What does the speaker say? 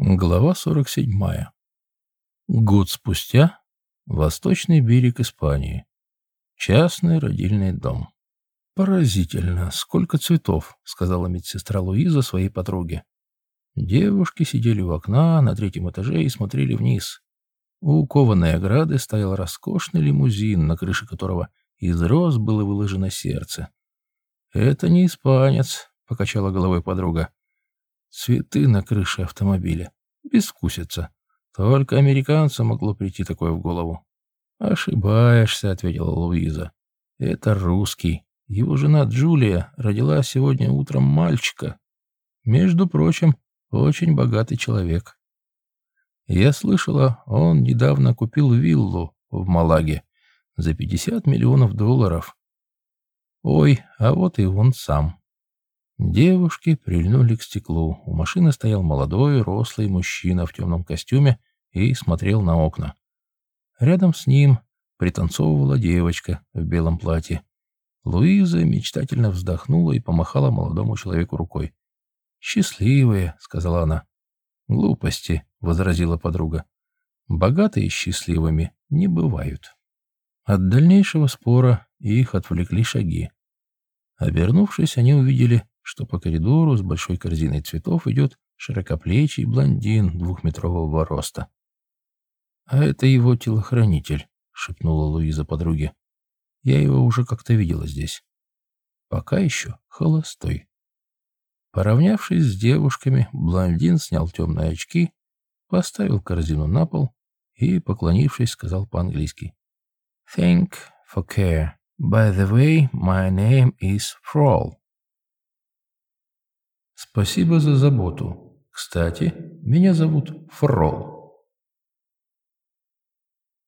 Глава 47. Год спустя. Восточный берег Испании. Частный родильный дом. «Поразительно, сколько цветов», — сказала медсестра Луиза своей подруге. Девушки сидели у окна на третьем этаже и смотрели вниз. У кованой ограды стоял роскошный лимузин, на крыше которого из роз было выложено сердце. «Это не испанец», — покачала головой подруга. Цветы на крыше автомобиля. Бескусица. Только американцу могло прийти такое в голову. «Ошибаешься», — ответила Луиза. «Это русский. Его жена Джулия родила сегодня утром мальчика. Между прочим, очень богатый человек. Я слышала, он недавно купил виллу в Малаге за 50 миллионов долларов. Ой, а вот и он сам. Девушки прильнули к стеклу. У машины стоял молодой, рослый мужчина в темном костюме и смотрел на окна. Рядом с ним пританцовывала девочка в белом платье. Луиза мечтательно вздохнула и помахала молодому человеку рукой. «Счастливые», — сказала она. «Глупости», — возразила подруга. «Богатые счастливыми не бывают». От дальнейшего спора их отвлекли шаги. Обернувшись, они увидели что по коридору с большой корзиной цветов идет широкоплечий блондин двухметрового роста. «А это его телохранитель», — шепнула Луиза подруге. «Я его уже как-то видела здесь. Пока еще холостой». Поравнявшись с девушками, блондин снял темные очки, поставил корзину на пол и, поклонившись, сказал по-английски. «Thank for care. By the way, my name is Frol. Спасибо за заботу. Кстати, меня зовут Фрол.